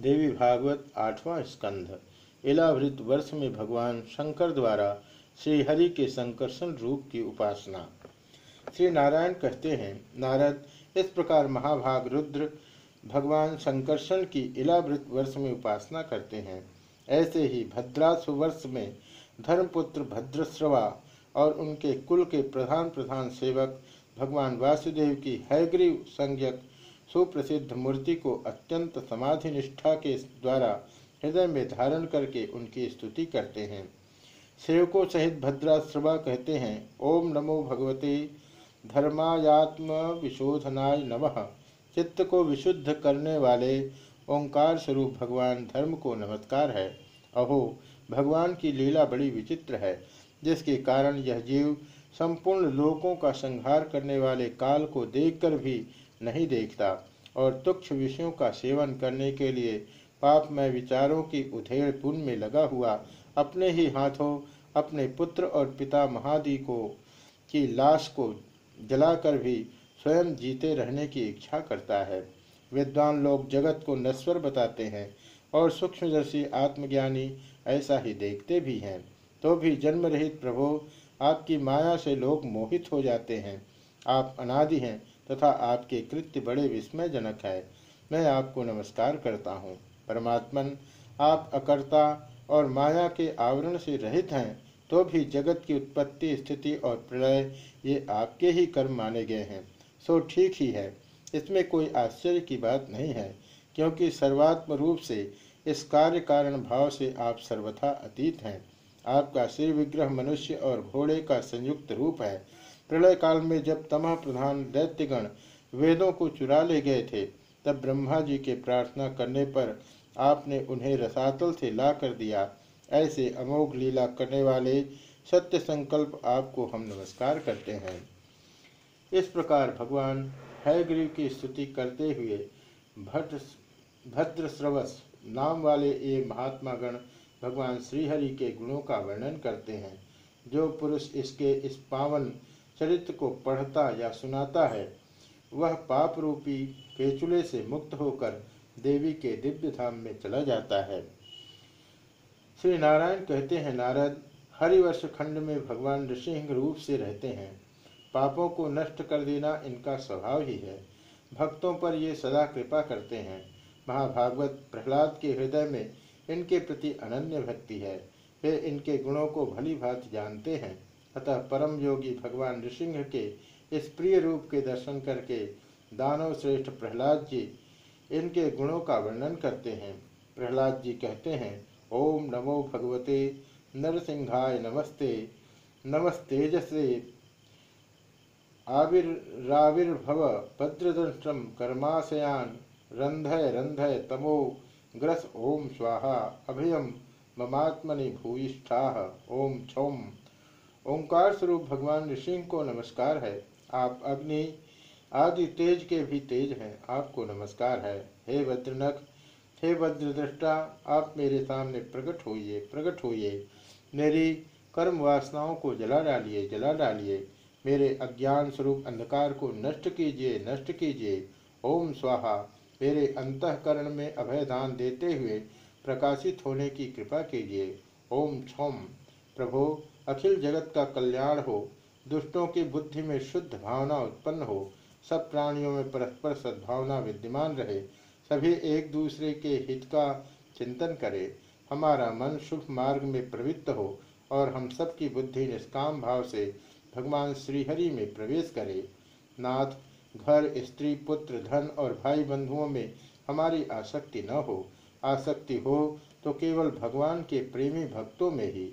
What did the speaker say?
देवी भागवत आठवां स्कंध। इलावृत वर्ष में भगवान शंकर द्वारा श्रीहरि के संकर्षण रूप की उपासना। श्री नारायण कहते हैं, नारद, इस प्रकार महाभाग रुद्र भगवान संकर्षण की इलावृत वर्ष में उपासना करते हैं। ऐसे ही भद्रासु वर्ष में धर्मपुत्र भद्रश्रवा और उनके कुल के प्रधान प्रधान सेवक भगवान वासुदेव की हैग्रीव संज्ञक सुप्रसिद्ध मूर्ति को अत्यंत समाधि निष्ठा के द्वारा हृदय में धारण करके उनकी स्तुति करते हैं। सेवकों सहित भद्राश्रवा कहते हैं, ओम नमो भगवते धर्मायात्म विशोधनाय नमः। चित्त को विशुद्ध करने वाले ओंकार स्वरूप भगवान धर्म को नमस्कार है। अहो, भगवान की लीला बड़ी विचित्र है, जिसके कारण यह जीव संपूर्ण लोकों का संहार करने वाले काल को देखकर भी नहीं देखता और तुक्ष विषयों का सेवन करने के लिए पापमय विचारों की उधेड़ पुन में लगा हुआ अपने ही हाथों अपने पुत्र और पिता महादि को, की लाश को जलाकर भी स्वयं जीते रहने की इच्छा करता है। विद्वान लोग जगत को नश्वर बताते हैं और सूक्ष्मदर्शी आत्मज्ञानी ऐसा ही देखते भी हैं। तो भी जन्म रहित प्रभो, आपकी माया से लोग मोहित हो जाते हैं। आप अनादि हैं तथा आपके कृत्य बड़े विस्मयजनक है। मैं आपको नमस्कार करता हूँ। परमात्मन, आप अकर्ता और माया के आवरण से रहित हैं तो भी जगत की उत्पत्ति, स्थिति और प्रलय ये आपके ही कर्म माने गए हैं। सो ठीक ही है। इसमें कोई आश्चर्य की बात नहीं है, क्योंकि सर्वात्म रूप से इस कार्य कारण भाव से आप सर्वथा अतीत हैं। आपका सिर विग्रह मनुष्य और घोड़े का संयुक्त रूप है। प्रलय काल में जब तमह प्रधान दैत्यगण वेदों को चुरा ले गए थे, तब ब्रह्मा जी के प्रार्थना करने पर आपने उन्हें रसातल से ला कर दिया। ऐसे अमोघ लीला करने वाले सत्य संकल्प आपको हम नमस्कार करते हैं। इस प्रकार भगवान हैग्रीव की स्तुति करते हुए भद्र भद्रश्रवस नाम वाले ये महात्मा गण भगवान श्रीहरि के गुणों का वर्णन करते हैं। जो पुरुष इसके इस पावन चरित्र को पढ़ता या सुनाता है, वह पाप रूपी पेचुले से मुक्त होकर देवी के दिव्य धाम में चला जाता है। श्री नारायण कहते हैं, नारद, हरिवर्ष खंड में भगवान ऋषिंह रूप से रहते हैं। पापों को नष्ट कर देना इनका स्वभाव ही है। भक्तों पर ये सदा कृपा करते हैं। महाभागवत प्रहलाद के हृदय में इनके प्रति अनन्य भक्ति है। वे इनके गुणों को भली भांति जानते हैं। अतः परम योगी भगवान ऋषिंह के इस प्रिय रूप के दर्शन करके दानव श्रेष्ठ प्रहलाद जी, इनके गुणों का वर्णन करते हैं। प्रहलाद जी कहते हैं, ओम नमो भगवते नरसिंहाय नमस्ते, नमस्तेजसे आविर्राविर्भव भद्रदंष्ट्रम कर्माशयान रंधय रंधय तमो, ग्रस ओम स्वाहा अभयम ममात्मनि भूयिष्ठा, ओम छौम ओंकार स्वरूप भगवान ऋषि को नमस्कार है। आप अग्नि आदि तेज के भी तेज हैं, आपको नमस्कार है। हे वज्रनख, हे वज्रदृष्टा आप मेरे सामने प्रकट होइए प्रकट होइए। मेरी कर्म वासनाओं को जला डालिए जला डालिए। मेरे अज्ञान स्वरूप अंधकार को नष्ट कीजिए नष्ट कीजिए। ओम स्वाहा। मेरे अंतकरण में अभयदान देते हुए प्रकाशित होने की कृपा कीजिए। ओम छम। प्रभो अखिल जगत का कल्याण हो, दुष्टों की बुद्धि में शुद्ध भावना उत्पन्न हो, सब प्राणियों में परस्पर सद्भावना विद्यमान रहे, सभी एक दूसरे के हित का चिंतन करें। हमारा मन शुभ मार्ग में प्रवृत्त हो और हम सबकी बुद्धि निष्काम भाव से भगवान श्रीहरि में प्रवेश करे। नाथ, घर, स्त्री, पुत्र, धन और भाई बंधुओं में हमारी आसक्ति न हो। आसक्ति हो तो केवल भगवान के प्रेमी भक्तों में ही।